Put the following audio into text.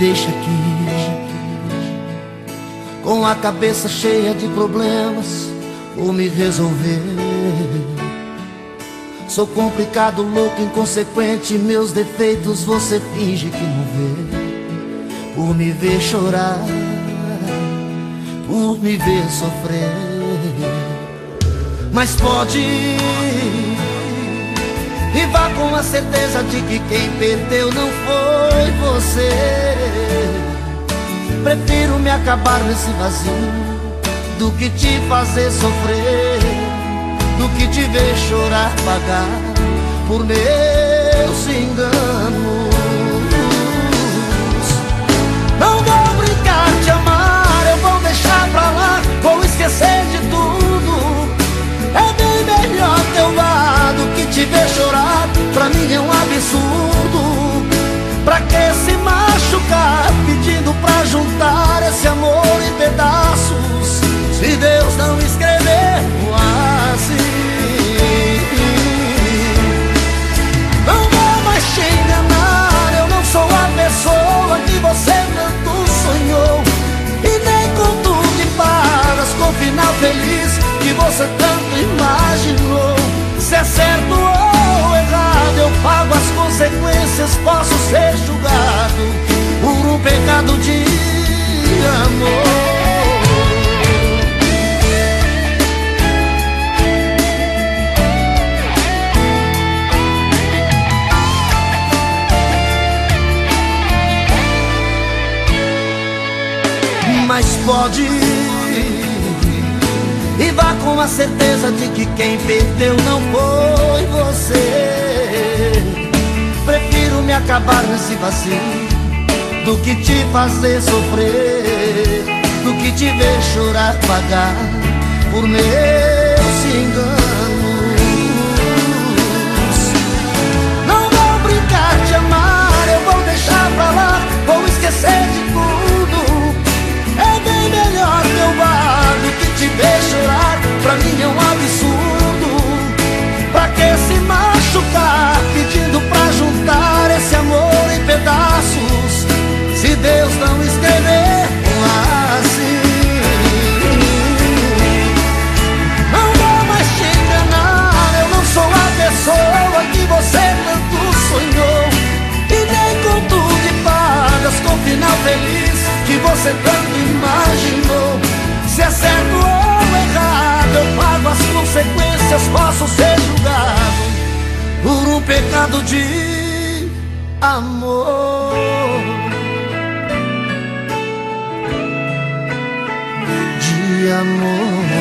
deixa aqui com a cabeça cheia de problemas por me resolver. Sou complicado, louco, inconsequente, meus defeitos você finge que não vê. Por me ver chorar, por me ver sofrer. Mas pode e vá com a certeza de que quem perdeu não foi você. Prefiro me acabar nesse vazio Do que te fazer sofrer Do que te ver chorar, pagar Por meus enganos você tanto imaginou Se é certo ou errado Eu pago as consequências Posso ser julgado por um pecado de amor. Mas pode com a certeza de que quem perdeu não foi você. Prefiro me acabar nesse vazio do que te fazer sofrer, do que te ver chorar, pagar por meus enganos. Não Pecado de amor. Amor